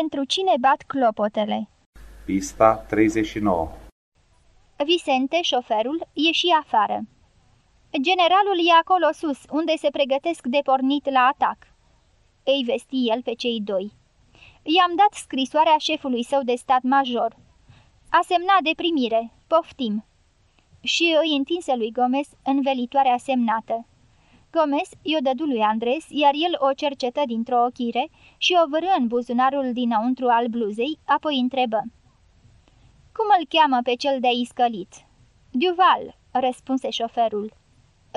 Pentru cine bat clopotele? Pista 39 Vicente, șoferul, ieși afară. Generalul e acolo sus, unde se pregătesc de pornit la atac. Îi vesti el pe cei doi. I-am dat scrisoarea șefului său de stat major. A semnat de primire. Poftim. Și îi întinse lui Gomez învelitoarea semnată. Gomez i-o dădu lui Andres, iar el o cercetă dintr-o ochire și o vârâ în buzunarul dinăuntru al bluzei, apoi întrebă. Cum îl cheamă pe cel de-ai iscălit?" Duval," răspunse șoferul.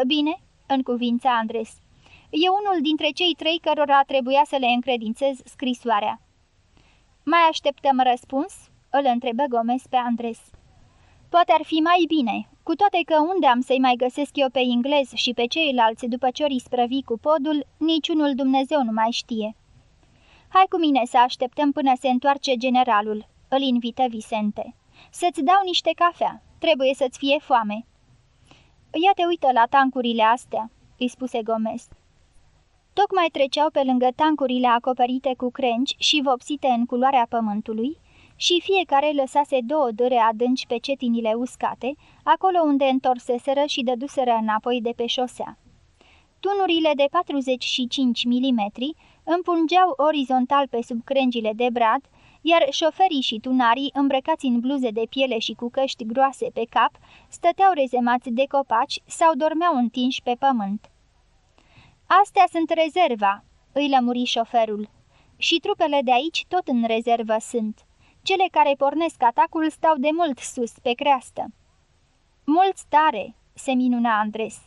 Bine," în cuvința Andres. E unul dintre cei trei cărora trebuia să le încredințez scrisoarea." Mai așteptăm răspuns?" îl întrebă Gomez pe Andres. Poate ar fi mai bine, cu toate că unde am să-i mai găsesc eu pe englez și pe ceilalți după ce ori sprăvi cu podul, niciunul Dumnezeu nu mai știe." Hai cu mine să așteptăm până se întoarce generalul," îl invită Vicente. Să-ți dau niște cafea, trebuie să-ți fie foame." Ia te uită la tancurile astea," îi spuse Gomez. Tocmai treceau pe lângă tancurile acoperite cu crengi și vopsite în culoarea pământului și fiecare lăsase două dâre adânci pe cetinile uscate, acolo unde întorseseră și dăduseră înapoi de pe șosea. Tunurile de 45 mm împungeau orizontal pe sub crengile de brad, iar șoferii și tunarii, îmbrăcați în bluze de piele și cu căști groase pe cap, stăteau rezemați de copaci sau dormeau întinși pe pământ. Astea sunt rezerva," îi lămuri șoferul. Și trupele de aici tot în rezervă sunt. Cele care pornesc atacul stau de mult sus, pe creastă." Mulți tare," se minuna Andres.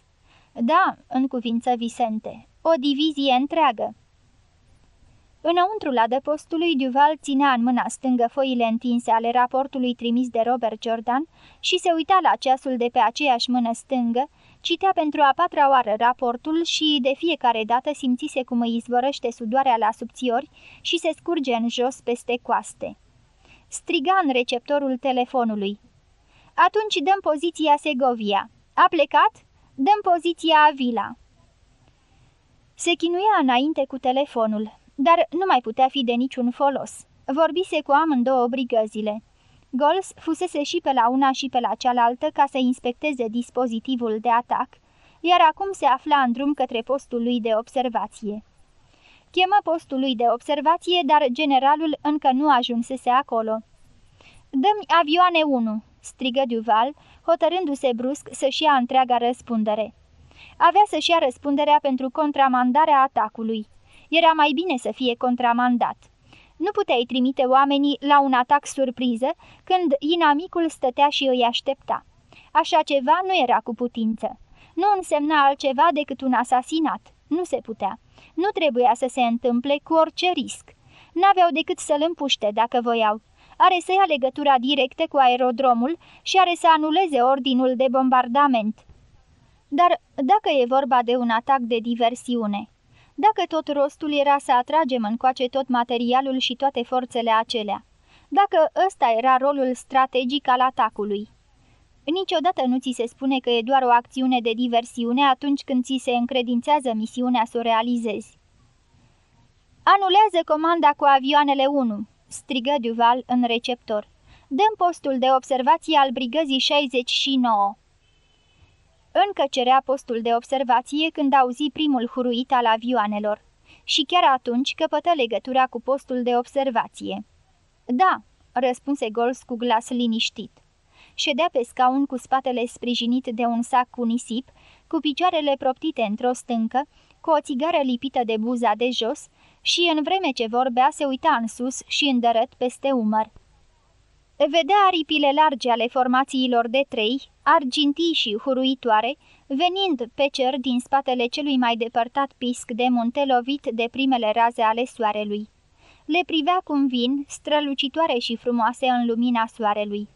Da," în cuvință Vicente, o divizie întreagă." Înăuntru la depostului, Duval ținea în mâna stângă foile întinse ale raportului trimis de Robert Jordan și se uita la ceasul de pe aceeași mână stângă, citea pentru a patra oară raportul și de fiecare dată simțise cum îi izvorăște sudoarea la subțiori și se scurge în jos peste coaste. Striga în receptorul telefonului. Atunci dăm poziția Segovia. A plecat? Dăm poziția Avila. Se chinuia înainte cu telefonul dar nu mai putea fi de niciun folos. Vorbise cu amândouă brigăzile. Gols fusese și pe la una și pe la cealaltă ca să inspecteze dispozitivul de atac, iar acum se afla în drum către postul lui de observație. Chemă postul lui de observație, dar generalul încă nu ajunsese acolo. Dă-mi avioane 1!" strigă Duval, hotărându-se brusc să-și ia întreaga răspundere. Avea să-și ia răspunderea pentru contramandarea atacului. Era mai bine să fie contramandat. Nu puteai trimite oamenii la un atac surpriză când inamicul stătea și îi aștepta. Așa ceva nu era cu putință. Nu însemna altceva decât un asasinat. Nu se putea. Nu trebuia să se întâmple cu orice risc. N-aveau decât să-l împuște dacă voiau. Are să ia legătura directă cu aerodromul și are să anuleze ordinul de bombardament. Dar dacă e vorba de un atac de diversiune, dacă tot rostul era să atragem încoace tot materialul și toate forțele acelea. Dacă ăsta era rolul strategic al atacului. Niciodată nu ți se spune că e doar o acțiune de diversiune atunci când ți se încredințează misiunea să o realizezi. Anulează comanda cu avioanele 1, strigă Duval în receptor. Dăm postul de observație al brigăzii 69. Încă cerea postul de observație când auzi primul huruit al avioanelor și chiar atunci căpătă legătura cu postul de observație. Da, răspunse Gols cu glas liniștit. Ședea pe scaun cu spatele sprijinit de un sac cu nisip, cu picioarele proptite într-o stâncă, cu o țigară lipită de buza de jos și în vreme ce vorbea se uita în sus și îndărăt peste umăr. Vedea aripile largi ale formațiilor de trei, argintii și huruitoare, venind pe cer din spatele celui mai depărtat pisc de munte lovit de primele raze ale soarelui. Le privea cum vin, strălucitoare și frumoase în lumina soarelui.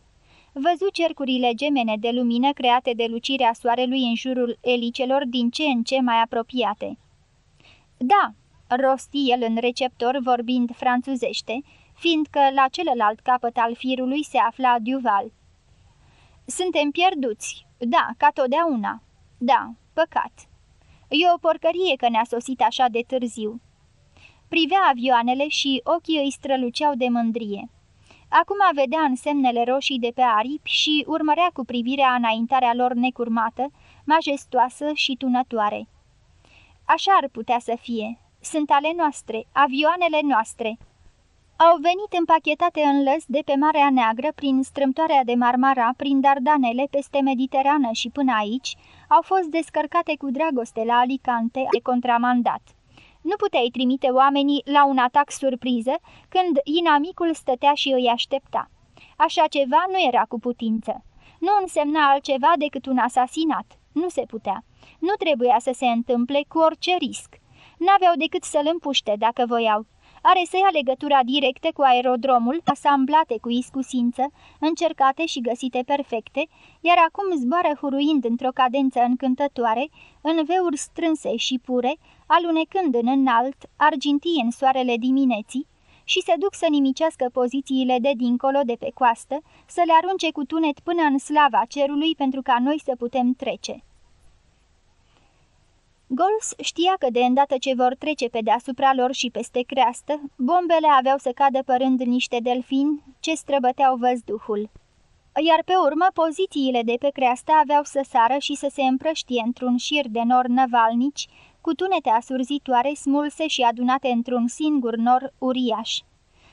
Văzu cercurile gemene de lumină create de lucirea soarelui în jurul elicelor din ce în ce mai apropiate. Da, rosti el în receptor vorbind franțuzește, fiindcă la celălalt capăt al firului se afla Duval. Suntem pierduți, da, ca totdeauna. Da, păcat. E o porcărie că ne-a sosit așa de târziu. Privea avioanele și ochii îi străluceau de mândrie. Acum vedea însemnele roșii de pe aripi și urmărea cu privirea înaintarea lor necurmată, majestoasă și tunătoare. Așa ar putea să fie. Sunt ale noastre, avioanele noastre. Au venit împachetate în lăs de pe Marea Neagră, prin strâmtoarea de Marmara, prin Dardanele, peste Mediterană și până aici, au fost descărcate cu dragoste la Alicante de contramandat. Nu puteai trimite oamenii la un atac surpriză când inamicul stătea și îi aștepta. Așa ceva nu era cu putință. Nu însemna altceva decât un asasinat. Nu se putea. Nu trebuia să se întâmple cu orice risc. N-aveau decât să-l împuște dacă voiau. Are să ia legătura directă cu aerodromul, asamblate cu iscusință, încercate și găsite perfecte, iar acum zboară huruind într-o cadență încântătoare, în veuri strânse și pure, alunecând în înalt, argintie în soarele dimineții, și se duc să nimicească pozițiile de dincolo de pe coastă, să le arunce cu tunet până în slava cerului pentru ca noi să putem trece. Gols știa că de îndată ce vor trece pe deasupra lor și peste creastă, bombele aveau să cadă părând niște delfini ce străbăteau văzduhul. Iar pe urmă, pozițiile de pe creastă aveau să sară și să se împrăștie într-un șir de nor năvalnici, cu tunete asurzitoare smulse și adunate într-un singur nor uriaș.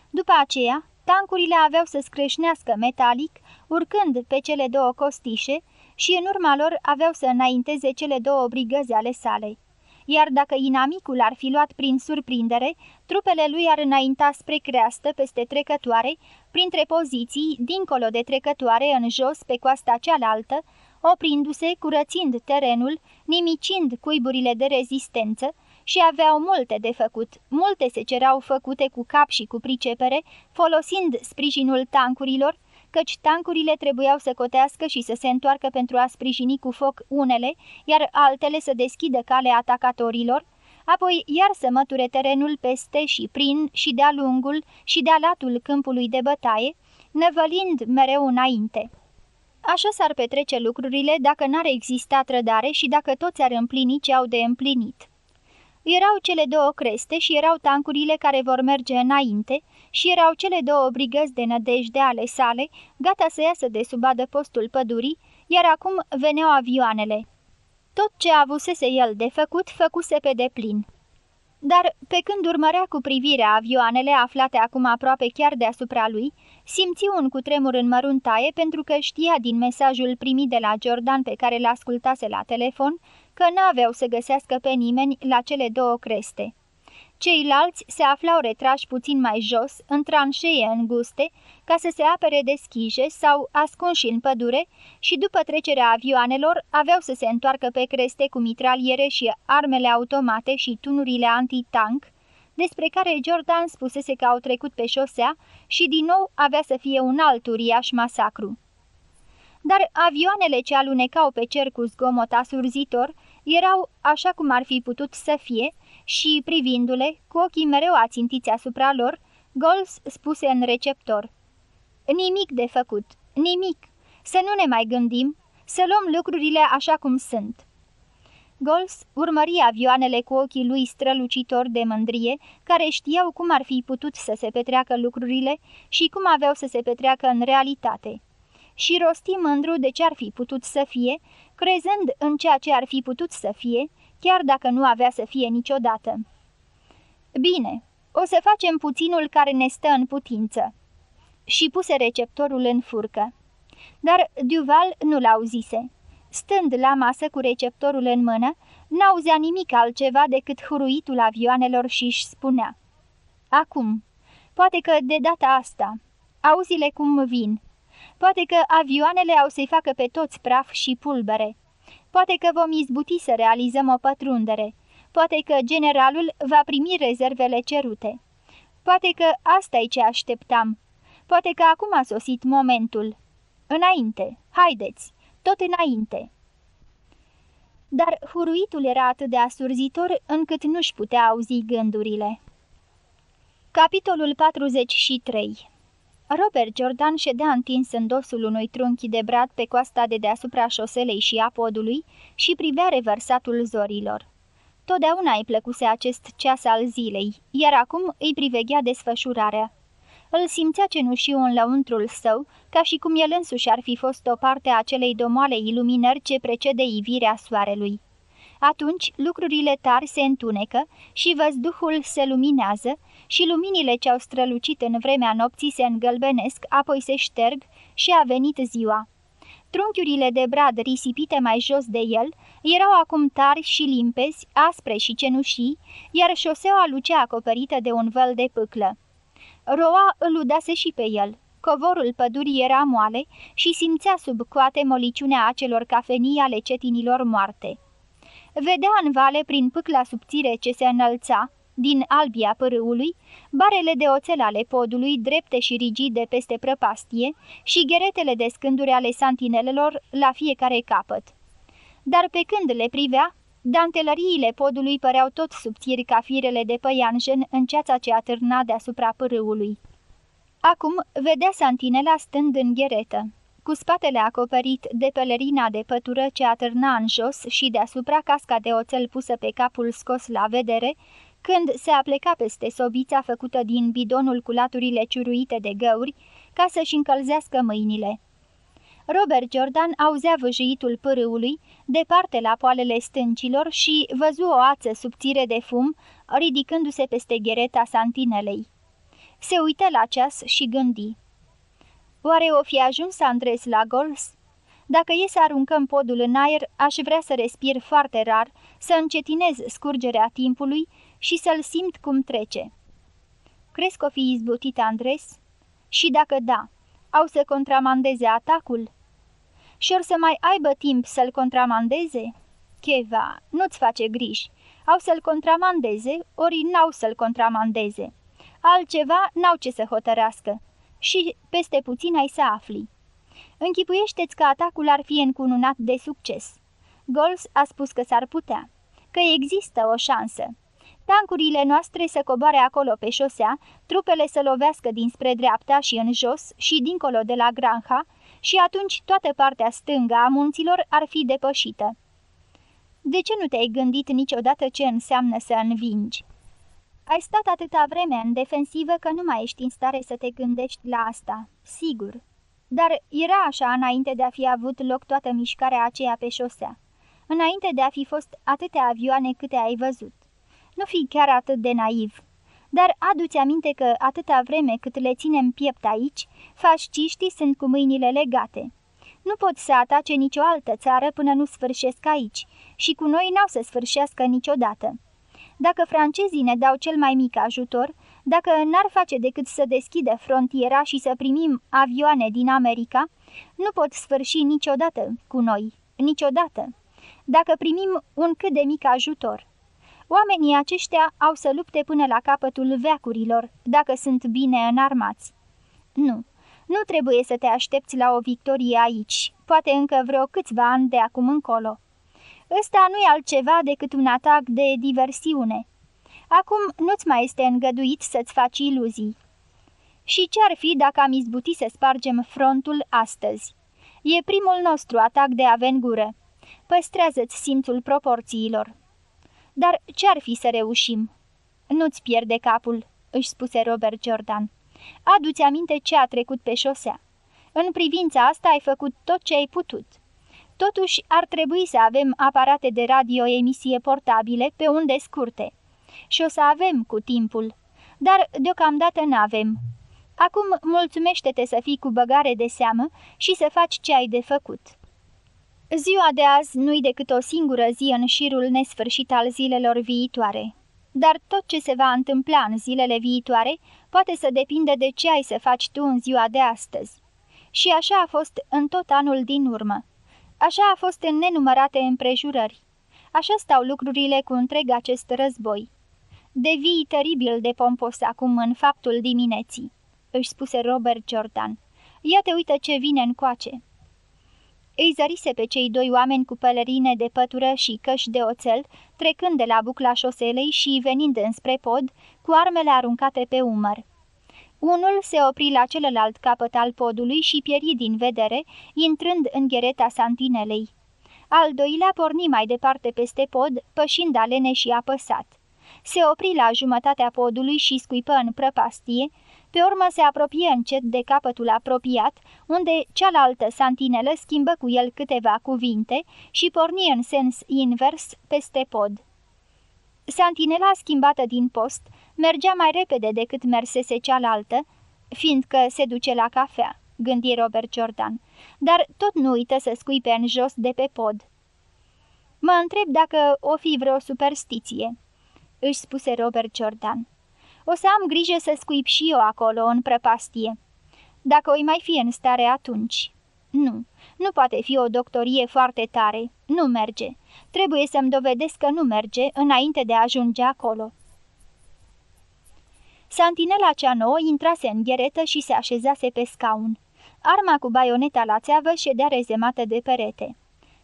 După aceea, tancurile aveau să scrâșnească metalic, urcând pe cele două costișe, și în urma lor aveau să înainteze cele două brigăzi ale sale. Iar dacă inamicul ar fi luat prin surprindere, trupele lui ar înainta spre creastă peste trecătoare, printre poziții, dincolo de trecătoare, în jos, pe coasta cealaltă, oprindu-se, curățind terenul, nimicind cuiburile de rezistență, și aveau multe de făcut, multe se cerau făcute cu cap și cu pricepere, folosind sprijinul tancurilor, căci tancurile trebuiau să cotească și să se întoarcă pentru a sprijini cu foc unele, iar altele să deschidă cale atacatorilor, apoi iar să măture terenul peste și prin și de-a lungul și de-a latul câmpului de bătaie, năvălind mereu înainte. Așa s-ar petrece lucrurile dacă n-ar exista trădare și dacă toți ar împlini ce au de împlinit. Erau cele două creste și erau tancurile care vor merge înainte și erau cele două brigăzi de nădejde ale sale, gata să iasă de sub postul pădurii, iar acum veneau avioanele. Tot ce avusese el de făcut, făcuse pe deplin. Dar, pe când urmărea cu privirea avioanele aflate acum aproape chiar deasupra lui, simți un cutremur în măruntaie pentru că știa din mesajul primit de la Jordan pe care l-ascultase la telefon că n-aveau să găsească pe nimeni la cele două creste. Ceilalți se aflau retrași puțin mai jos, în tranșee înguste, ca să se apere de schije sau ascunși în pădure și după trecerea avioanelor aveau să se întoarcă pe creste cu mitraliere și armele automate și tunurile antitank, despre care Jordan spusese că au trecut pe șosea și din nou avea să fie un alt uriaș masacru. Dar avioanele ce alunecau pe cer cu zgomot asurzitor erau așa cum ar fi putut să fie, și, privindu-le, cu ochii mereu ațintiți asupra lor, Gols spuse în receptor. Nimic de făcut, nimic. Să nu ne mai gândim, să luăm lucrurile așa cum sunt." Gols urmări avioanele cu ochii lui strălucitor de mândrie, care știau cum ar fi putut să se petreacă lucrurile și cum aveau să se petreacă în realitate. Și rosti mândru de ce ar fi putut să fie, crezând în ceea ce ar fi putut să fie, chiar dacă nu avea să fie niciodată. Bine, o să facem puținul care ne stă în putință." Și puse receptorul în furcă. Dar Duval nu-l auzise. Stând la masă cu receptorul în mână, n-auzea nimic altceva decât huruitul avioanelor și își spunea. Acum, poate că de data asta, auzi-le cum vin. Poate că avioanele au să-i facă pe toți praf și pulbere. Poate că vom izbuti să realizăm o pătrundere. Poate că generalul va primi rezervele cerute. Poate că asta e ce așteptam. Poate că acum a sosit momentul. Înainte, haideți, tot înainte. Dar huruitul era atât de asurzitor încât nu-și putea auzi gândurile. Capitolul 43 Robert Jordan ședea întins în dosul unui trunchi de brad pe coasta de deasupra șoselei și a podului și privea revărsatul zorilor. Totdeauna îi plăcuse acest ceas al zilei, iar acum îi priveghea desfășurarea. Îl simțea cenușiu în lăuntrul său, ca și cum el însuși ar fi fost o parte a acelei domoale iluminări ce precede ivirea soarelui. Atunci lucrurile tari se întunecă și văzduhul se luminează și luminile ce au strălucit în vremea nopții se îngălbenesc, apoi se șterg și a venit ziua. Trunchiurile de brad risipite mai jos de el erau acum tari și limpezi, aspre și cenușii, iar șoseaua lucea acoperită de un văl de pâclă. Roa îl udase și pe el. Covorul pădurii era moale și simțea sub coate moliciunea acelor cafenii ale cetinilor moarte. Vedea în vale, prin pâcla subțire ce se înălța, din albia părâului, barele de oțel ale podului, drepte și rigide peste prăpastie și gheretele de scânduri ale santinelelor la fiecare capăt. Dar pe când le privea, dantelăriile podului păreau tot subțiri ca firele de păianjen în ceața ce atârna deasupra părâului. Acum vedea santinela stând în gheretă cu spatele acoperit de pelerina de pătură ce atârna în jos și deasupra casca de oțel pusă pe capul scos la vedere, când se apleca peste sobița făcută din bidonul cu laturile ciuruite de găuri, ca să-și încălzească mâinile. Robert Jordan auzea văjuitul pârâului, departe la poalele stâncilor și văzu o ață subțire de fum, ridicându-se peste ghereta santinelei. Se uită la ceas și gândi. Oare o fi ajuns Andres la Gols? Dacă e să aruncăm podul în aer, aș vrea să respir foarte rar, să încetinez scurgerea timpului și să-l simt cum trece. Crezi că o fi izbutit Andres? Și dacă da, au să contramandeze atacul? Și or să mai aibă timp să-l contramandeze? Cheva, nu-ți face griji. Au să-l contramandeze, ori n-au să-l contramandeze. Altceva n-au ce să hotărască și peste puțin ai să afli. Închipuiește-ți că atacul ar fi încununat de succes. Gols a spus că s-ar putea, că există o șansă. Tancurile noastre să coboare acolo pe șosea, trupele să lovească dinspre dreapta și în jos și dincolo de la Granha și atunci toată partea stângă a munților ar fi depășită. De ce nu te-ai gândit niciodată ce înseamnă să învingi? Ai stat atâta vreme în defensivă că nu mai ești în stare să te gândești la asta, sigur. Dar era așa înainte de a fi avut loc toată mișcarea aceea pe șosea. Înainte de a fi fost atâtea avioane câte ai văzut. Nu fi chiar atât de naiv. Dar aduți aminte că atâta vreme cât le ținem piept aici, fasciștii sunt cu mâinile legate. Nu pot să atace nicio altă țară până nu sfârșesc aici și cu noi n-au să sfârșească niciodată. Dacă francezii ne dau cel mai mic ajutor, dacă n-ar face decât să deschidă frontiera și să primim avioane din America, nu pot sfârși niciodată cu noi, niciodată. Dacă primim un cât de mic ajutor. Oamenii aceștia au să lupte până la capătul veacurilor, dacă sunt bine înarmați. Nu, nu trebuie să te aștepți la o victorie aici, poate încă vreo câțiva ani de acum încolo. Ăsta nu e altceva decât un atac de diversiune. Acum nu-ți mai este îngăduit să-ți faci iluzii. Și ce-ar fi dacă am izbutit să spargem frontul astăzi? E primul nostru atac de avengură. Păstrează-ți simțul proporțiilor. Dar ce-ar fi să reușim? Nu-ți pierde capul, își spuse Robert Jordan. Adu-ți aminte ce a trecut pe șosea. În privința asta ai făcut tot ce ai putut. Totuși, ar trebui să avem aparate de radioemisie portabile pe unde scurte. Și o să avem cu timpul. Dar deocamdată n-avem. Acum mulțumește-te să fii cu băgare de seamă și să faci ce ai de făcut. Ziua de azi nu-i decât o singură zi în șirul nesfârșit al zilelor viitoare. Dar tot ce se va întâmpla în zilele viitoare poate să depinde de ce ai să faci tu în ziua de astăzi. Și așa a fost în tot anul din urmă. Așa a fost în nenumărate împrejurări. Așa stau lucrurile cu întreg acest război. Devii teribil de pompos acum în faptul dimineții, își spuse Robert Jordan. Ia te uită ce vine încoace. Îi zărise pe cei doi oameni cu pelerine de pătură și căși de oțel, trecând de la bucla șoselei și venind înspre pod, cu armele aruncate pe umăr. Unul se opri la celălalt capăt al podului și pieri din vedere, intrând în ghereta santinelei. Al doilea porni mai departe peste pod, pășind alene și apăsat. Se opri la jumătatea podului și scuipă în prăpastie, pe urmă se apropie încet de capătul apropiat, unde cealaltă santinelă schimbă cu el câteva cuvinte și porni în sens invers peste pod. Santinela schimbată din post mergea mai repede decât mersese cealaltă, fiindcă se duce la cafea, gândi Robert Jordan, dar tot nu uită să scuipe în jos de pe pod. Mă întreb dacă o fi vreo superstiție, își spuse Robert Jordan. O să am grijă să scuip și eu acolo, în prăpastie. Dacă o mai fi în stare atunci. Nu, nu poate fi o doctorie foarte tare. Nu merge. Trebuie să-mi dovedesc că nu merge înainte de a ajunge acolo. Santinela cea nouă intrase în gheretă și se așezase pe scaun. Arma cu baioneta la țeavă ședea rezemată de perete.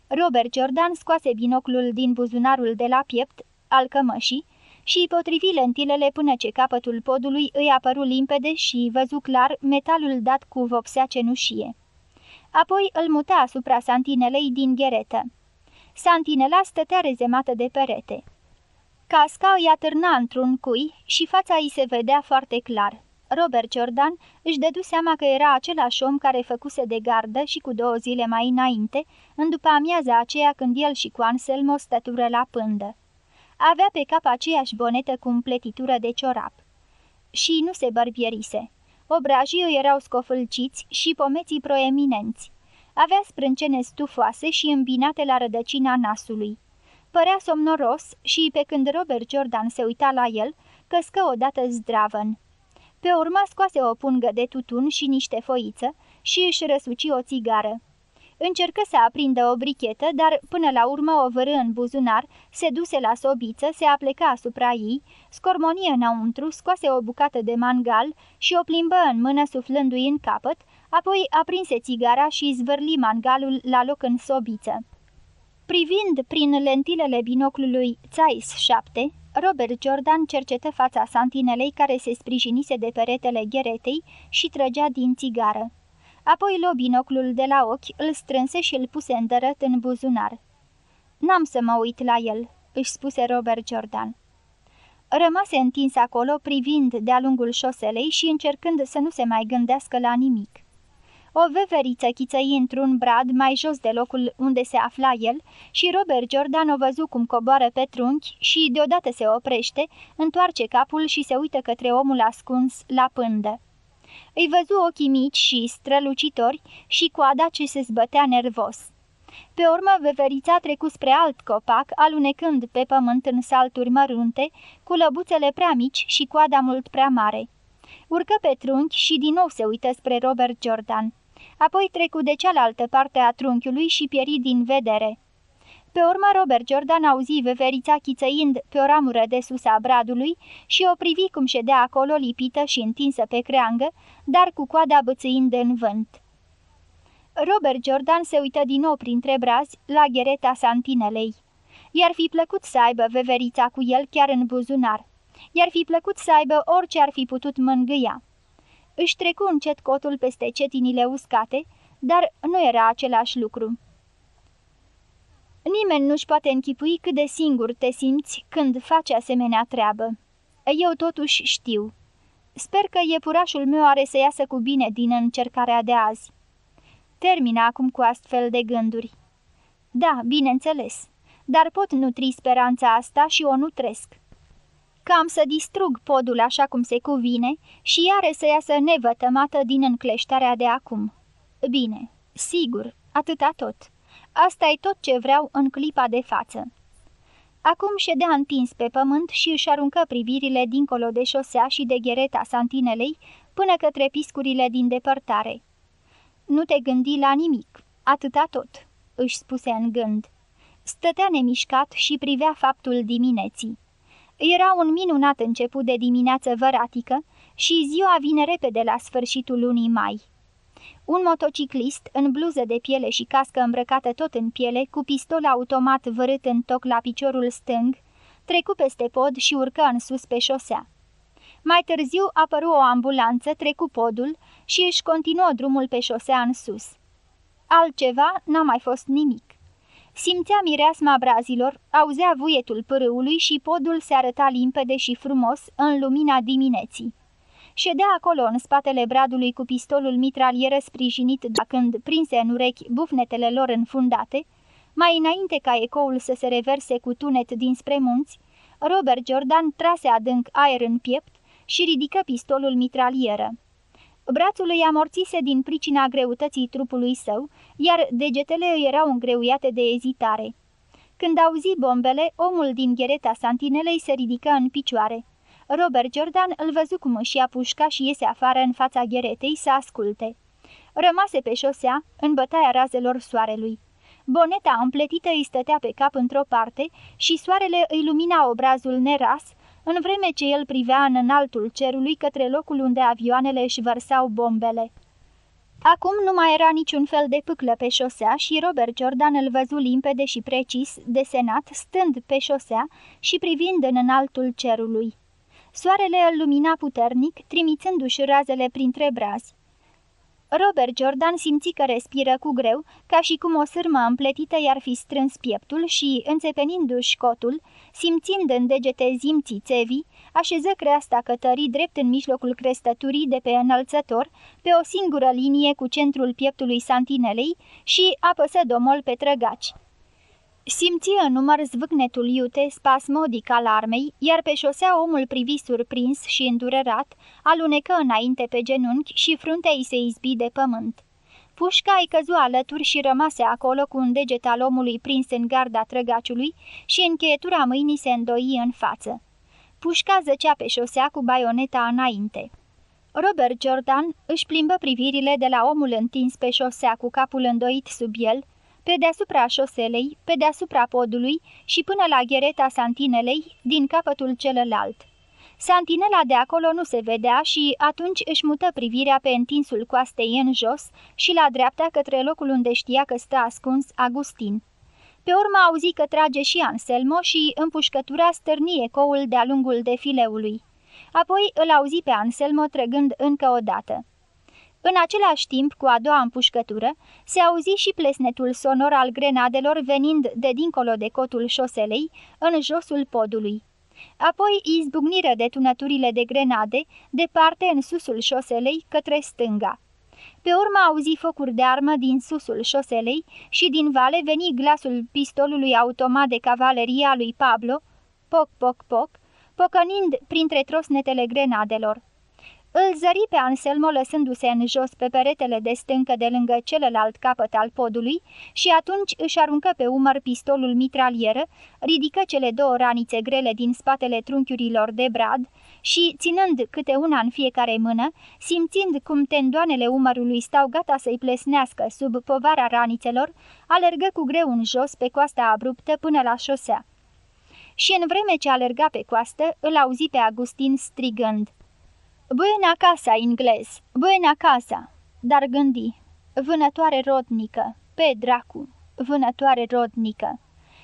Robert Jordan scoase binoclul din buzunarul de la piept al cămășii și potrivi lentilele până ce capătul podului îi apăru limpede și văzu clar metalul dat cu vopsea cenușie. Apoi îl muta asupra santinelei din gheretă. Santinela stătea rezemată de perete. Casca îi atârna într-un cui și fața îi se vedea foarte clar. Robert Jordan își dădu seama că era același om care făcuse de gardă și cu două zile mai înainte, în după amiaza aceea când el și cu Anselmo stătură la pândă. Avea pe cap aceeași bonetă cu împletitură de ciorap. Și nu se bărbierise. Obrajii îi erau scofâlciți și pomeții proeminenți. Avea sprâncene stufoase și îmbinate la rădăcina nasului. Părea somnoros și, pe când Robert Jordan se uita la el, căscă odată zdravăn. Pe urmă scoase o pungă de tutun și niște foiță și își răsuci o țigară. Încercă să aprindă o brichetă, dar până la urmă o vără în buzunar, se duse la sobiță, se apleca asupra ei, scormonie înăuntru, scoase o bucată de mangal și o plimbă în mână suflându-i în capăt, apoi aprinse țigara și zvârli mangalul la loc în sobiță. Privind prin lentilele binoclului Zeiss 7, Robert Jordan cercetă fața santinelei care se sprijinise de peretele gheretei și trăgea din țigară. Apoi luă binoclul de la ochi, îl strânse și îl puse îndărăt în buzunar. N-am să mă uit la el," își spuse Robert Jordan. Rămase întins acolo, privind de-a lungul șoselei și încercând să nu se mai gândească la nimic. O veveriță chițăi într-un brad mai jos de locul unde se afla el și Robert Jordan o văzu cum coboară pe trunchi și deodată se oprește, întoarce capul și se uită către omul ascuns la pândă. Îi văzu ochii mici și strălucitori și coada ce se zbătea nervos. Pe urmă, veverița trecu spre alt copac, alunecând pe pământ în salturi mărunte, cu lăbuțele prea mici și coada mult prea mare. Urcă pe trunchi și din nou se uită spre Robert Jordan. Apoi trecu de cealaltă parte a trunchiului și pieri din vedere. Pe urmă Robert Jordan auzi veverița chițăind pe o ramură de sus a bradului și o privi cum ședea acolo lipită și întinsă pe creangă, dar cu coada bățâind în vânt. Robert Jordan se uită din nou printre brazi la ghereta santinelei. I-ar fi plăcut să aibă veverița cu el chiar în buzunar. I-ar fi plăcut să aibă orice ar fi putut mângâia. Își trecu încet cotul peste cetinile uscate, dar nu era același lucru. Nimeni nu-și poate închipui cât de singur te simți când faci asemenea treabă. Eu totuși știu. Sper că iepurașul meu are să iasă cu bine din încercarea de azi. Termină acum cu astfel de gânduri. Da, bineînțeles, dar pot nutri speranța asta și o nutresc. Că am să distrug podul așa cum se cuvine și are să iasă nevătămată din încleștarea de acum. Bine, sigur, atâta tot. Asta e tot ce vreau în clipa de față. Acum ședea întins pe pământ și își aruncă privirile dincolo de șosea și de ghereta santinelei până către piscurile din depărtare. Nu te gândi la nimic, atâta tot," își spuse în gând. Stătea nemișcat și privea faptul dimineții. Era un minunat început de dimineață văratică și ziua vine repede la sfârșitul lunii mai. Un motociclist, în bluză de piele și cască îmbrăcată tot în piele, cu pistol automat vărât în toc la piciorul stâng, trecu peste pod și urcă în sus pe șosea. Mai târziu apăru o ambulanță, trecu podul și își continuă drumul pe șosea în sus. Altceva n-a mai fost nimic. Simțea mireasma brazilor, auzea vuietul pârâului și podul se arăta limpede și frumos în lumina dimineții. Ședea acolo în spatele bradului cu pistolul mitralieră sprijinit de când prinse în urechi bufnetele lor înfundate, mai înainte ca ecoul să se reverse cu tunet dinspre munți, Robert Jordan trase adânc aer în piept și ridică pistolul mitralieră. Brațul îi amorțise din pricina greutății trupului său, iar degetele îi erau îngreuiate de ezitare. Când auzi bombele, omul din ghereta santinelei se ridică în picioare. Robert Jordan îl văzu cum își ia pușca și iese afară în fața gheretei să asculte. Rămase pe șosea, în bătaia razelor soarelui. Boneta împletită îi stătea pe cap într-o parte și soarele îi lumina obrazul neras, în vreme ce el privea în înaltul cerului către locul unde avioanele își vărsau bombele. Acum nu mai era niciun fel de pâclă pe șosea și Robert Jordan îl văzu limpede și precis, desenat, stând pe șosea și privind în înaltul cerului. Soarele îl lumina puternic, trimițându-și razele printre brazi. Robert Jordan simți că respiră cu greu, ca și cum o sârmă împletită i-ar fi strâns pieptul și, înțepenindu-și cotul, simțind în degete zimții țevii, așeză creasta cătării drept în mijlocul crestăturii de pe înălțător, pe o singură linie cu centrul pieptului santinelei și apăsă domol pe trăgaci. Simți în număr zvâcnetul iute spasmodic al armei, iar pe șosea omul privi surprins și îndurerat, alunecă înainte pe genunchi și fruntea îi se izbi de pământ. Pușca îi căzu alături și rămase acolo cu un deget al omului prins în garda trăgaciului și încheietura mâinii se îndoi în față. Pușca zăcea pe șosea cu baioneta înainte. Robert Jordan își plimbă privirile de la omul întins pe șosea cu capul îndoit sub el, pe deasupra șoselei, pe deasupra podului și până la ghereta santinelei din capătul celălalt. Santinela de acolo nu se vedea și atunci își mută privirea pe întinsul coastei în jos și la dreapta către locul unde știa că stă ascuns Agustin. Pe urmă auzi că trage și Anselmo și împușcătura stârni ecoul de-a lungul defileului. Apoi îl auzi pe Anselmo trăgând încă o dată. În același timp, cu a doua împușcătură, se auzi și plesnetul sonor al grenadelor venind de dincolo de cotul șoselei, în josul podului. Apoi izbucniră detunăturile de grenade, departe în susul șoselei, către stânga. Pe urmă auzi focuri de armă din susul șoselei și din vale veni glasul pistolului automat de cavalerie a lui Pablo, poc, poc, poc, pocănind printre trosnetele grenadelor. Îl zări pe Anselmo lăsându-se în jos pe peretele de stâncă de lângă celălalt capăt al podului și atunci își aruncă pe umăr pistolul mitralieră, ridică cele două ranițe grele din spatele trunchiurilor de brad și, ținând câte una în fiecare mână, simțind cum tendoanele umărului stau gata să-i plesnească sub povara ranițelor, alergă cu greu în jos pe coasta abruptă până la șosea. Și în vreme ce alerga pe coastă, îl auzi pe Agustin strigând. Buena casa, inglez, buena casa, dar gândi, vânătoare rodnică, pe dracu, vânătoare rodnică.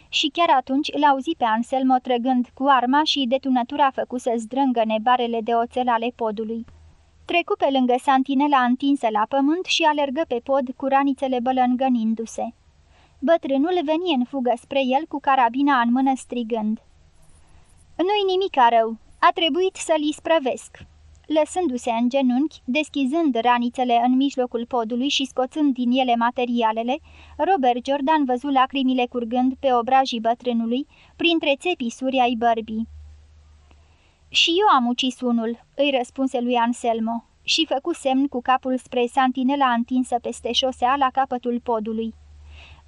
Și chiar atunci îl auzi pe Anselmo trăgând cu arma și detunătura făcu să zdrângă nebarele de oțel ale podului. Trecu pe lângă santinela întinsă la pământ și alergă pe pod cu ranițele bălângănindu-se. Bătrânul veni în fugă spre el cu carabina în mână strigând. Nu-i nimic rău, a trebuit să-l isprăvesc." Lăsându-se în genunchi, deschizând ranițele în mijlocul podului și scoțând din ele materialele, Robert Jordan văzu lacrimile curgând pe obrajii bătrânului, printre țepii suri ai bărbii. Și eu am ucis unul," îi răspunse lui Anselmo, și făcu semn cu capul spre santinela întinsă peste șosea la capătul podului.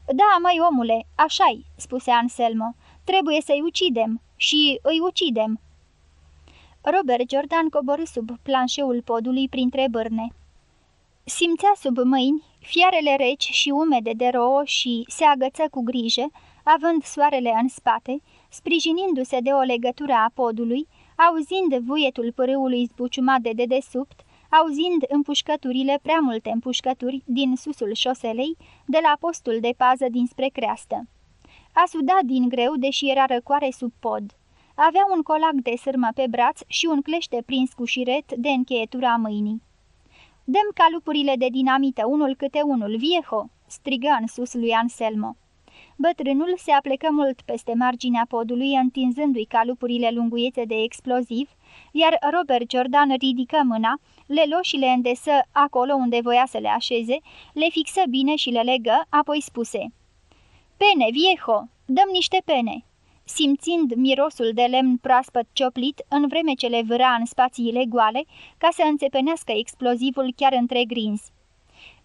Da, mai omule, așa-i," spuse Anselmo, trebuie să-i ucidem și îi ucidem." Robert Jordan coborâ sub planșeul podului printre bârne. Simțea sub mâini fiarele reci și umede de rouă și se agăță cu grijă, având soarele în spate, sprijinindu-se de o legătură a podului, auzind vuietul pârâului zbuciumat de dedesubt, auzind împușcăturile, prea multe împușcături din susul șoselei, de la postul de pază dinspre creastă. A sudat din greu, deși era răcoare sub pod. Avea un colac de sârmă pe braț și un clește prins cu șiret de încheietura mâinii. Dăm calupurile de dinamită, unul câte unul, vieho!" strigă în sus lui Anselmo. Bătrânul se aplecă mult peste marginea podului, întinzându-i calupurile lunguiețe de exploziv, iar Robert Jordan ridică mâna, le luă și le îndesă acolo unde voia să le așeze, le fixă bine și le legă, apoi spuse Pene, viejo, dăm niște pene!" Simțind mirosul de lemn proaspăt cioplit, în vreme ce le vâra în spațiile goale, ca să înțepenească explozivul chiar între grinzi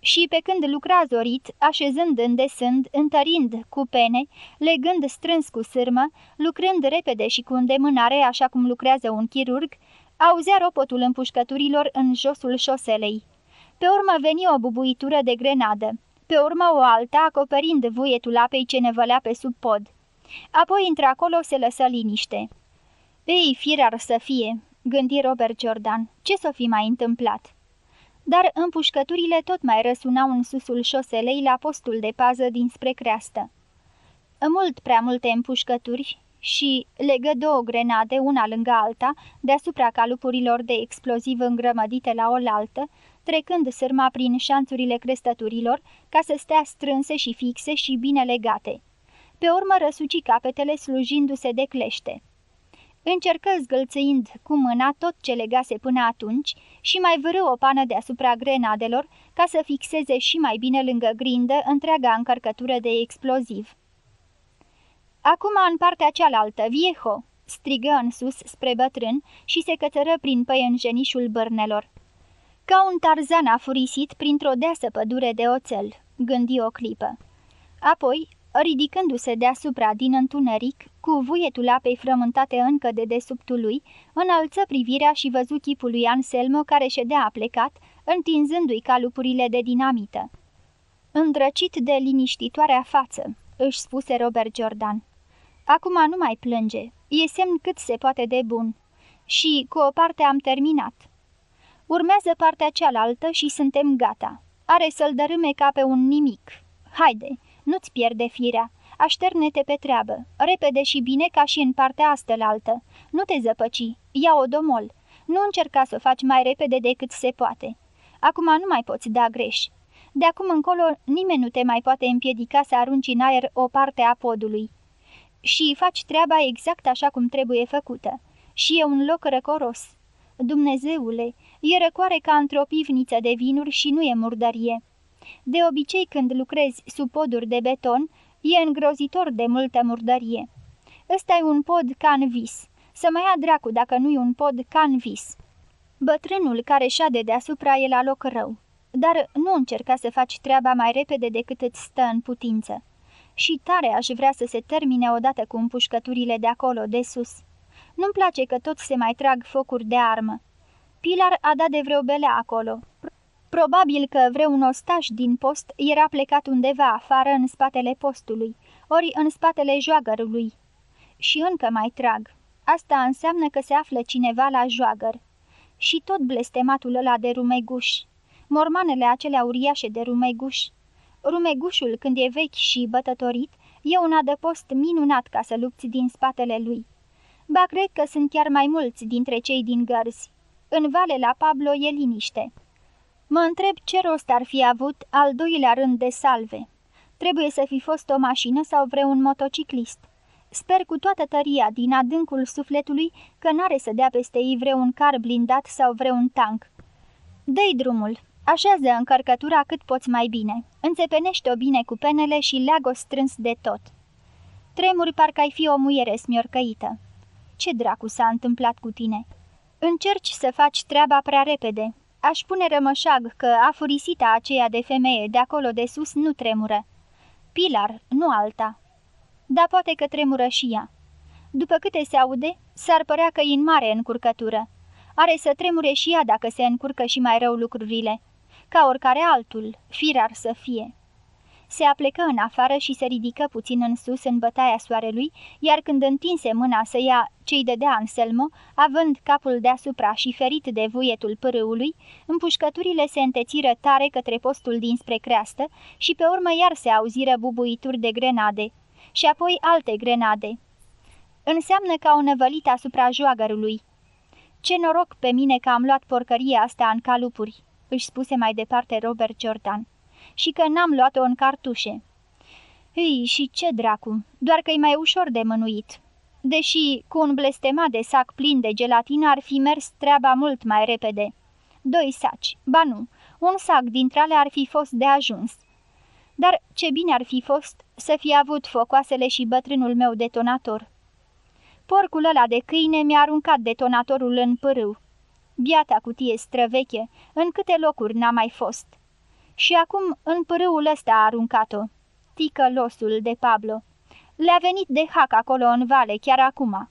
și pe când lucra zorit, așezând îndesând, întărind cu pene, legând strâns cu sârmă, lucrând repede și cu îndemânare așa cum lucrează un chirurg, auzea ropotul împușcăturilor în josul șoselei. Pe urmă veni o bubuitură de grenadă, pe urmă o alta acoperind vuietul apei ce nevălea pe sub pod. Apoi într-acolo se lăsă liniște. Ei, firar să fie, gândi Robert Jordan, ce s-o fi mai întâmplat? dar împușcăturile tot mai răsunau în susul șoselei la postul de pază dinspre creastă. Mult prea multe împușcături și legă două grenade, una lângă alta, deasupra calupurilor de exploziv îngrămădite la oaltă, trecând sârma prin șanțurile crestăturilor, ca să stea strânse și fixe și bine legate. Pe urmă răsuci capetele slujindu-se de clește. Încercă zgâlțâind cu mâna tot ce legase până atunci și mai vârâ o pană deasupra grenadelor ca să fixeze și mai bine lângă grindă întreaga încărcătură de exploziv. Acum în partea cealaltă, vieho!" strigă în sus spre bătrân și se cățără prin păienjenișul bărnelor. Ca un tarzan afurisit printr-o deasă pădure de oțel, gândi o clipă. Apoi ridicându-se deasupra din întuneric, cu vuietul apei frământate încă de desubtul lui, înălță privirea și văzu chipul lui Anselmo care ședea aplecat, întinzându-i calupurile de dinamită. Îndrăcit de liniștitoarea față, își spuse Robert Jordan. Acum nu mai plânge, e semn cât se poate de bun. Și cu o parte am terminat. Urmează partea cealaltă și suntem gata. Are să-l dărâme ca pe un nimic. Haide, nu-ți pierde firea. Așterne-te pe treabă, repede și bine ca și în partea astelăaltă. Nu te zăpăci, ia-o domol. Nu încerca să o faci mai repede decât se poate. Acum nu mai poți da greș. De acum încolo nimeni nu te mai poate împiedica să arunci în aer o parte a podului. Și faci treaba exact așa cum trebuie făcută. Și e un loc răcoros. Dumnezeule, e răcoare ca într-o pivniță de vinuri și nu e murdărie. De obicei, când lucrezi sub poduri de beton, e îngrozitor de multă murdărie. ăsta e un pod ca în vis. Să mai ia dracu dacă nu e un pod ca în vis. Bătrânul care șade deasupra e la loc rău, dar nu încerca să faci treaba mai repede decât îți stă în putință. Și tare aș vrea să se termine odată cu împușcăturile de acolo, de sus. Nu-mi place că tot se mai trag focuri de armă. Pilar a dat de vreo belea acolo. Probabil că vreun ostaș din post era plecat undeva afară în spatele postului, ori în spatele joagărului. Și încă mai trag. Asta înseamnă că se află cineva la joagăr. Și tot blestematul ăla de rumeguș. Mormanele acelea uriașe de rumeguș. Rumegușul, când e vechi și bătătorit, e un adăpost minunat ca să lupți din spatele lui. Ba, cred că sunt chiar mai mulți dintre cei din gărzi. În vale la Pablo e liniște. Mă întreb ce rost ar fi avut al doilea rând de salve. Trebuie să fi fost o mașină sau vreun motociclist. Sper cu toată tăria din adâncul sufletului că n-are să dea peste ei vreun car blindat sau vreun tank. Dă-i drumul, așează încărcătura cât poți mai bine, înțepenește-o bine cu penele și leagă-o strâns de tot. Tremuri parcă ai fi o muiere smiorcăită. Ce dracu s-a întâmplat cu tine? Încerci să faci treaba prea repede, Aș pune rămășag că afurisita aceea de femeie de acolo de sus nu tremură. Pilar, nu alta. Dar poate că tremură și ea. După câte se aude, s-ar părea că e în mare încurcătură. Are să tremure și ea dacă se încurcă și mai rău lucrurile. Ca oricare altul, firar să fie. Se aplecă în afară și se ridică puțin în sus în bătaia soarelui, iar când întinse mâna să ia ce-i dădea Anselmo, având capul deasupra și ferit de vuietul pârâului, împușcăturile se întețiră tare către postul dinspre creastă și pe urmă iar se auziră bubuituri de grenade și apoi alte grenade. Înseamnă că au năvălit asupra joagărului. Ce noroc pe mine că am luat porcăria asta în calupuri, își spuse mai departe Robert Jordan și că n-am luat-o în cartușe. Ei, și ce dracu, doar că e mai ușor de mânuit. Deși cu un blestemat de sac plin de gelatină ar fi mers treaba mult mai repede. Doi saci, ba nu, un sac dintre ale ar fi fost de ajuns. Dar ce bine ar fi fost să fi avut focoasele și bătrânul meu detonator. Porcul ăla de câine mi-a aruncat detonatorul în pârâu. Biata cutie străveche, în câte locuri n-a mai fost. Și acum în pârâul ăsta a aruncat-o. Tică losul de Pablo. Le-a venit de hac acolo în vale, chiar acum.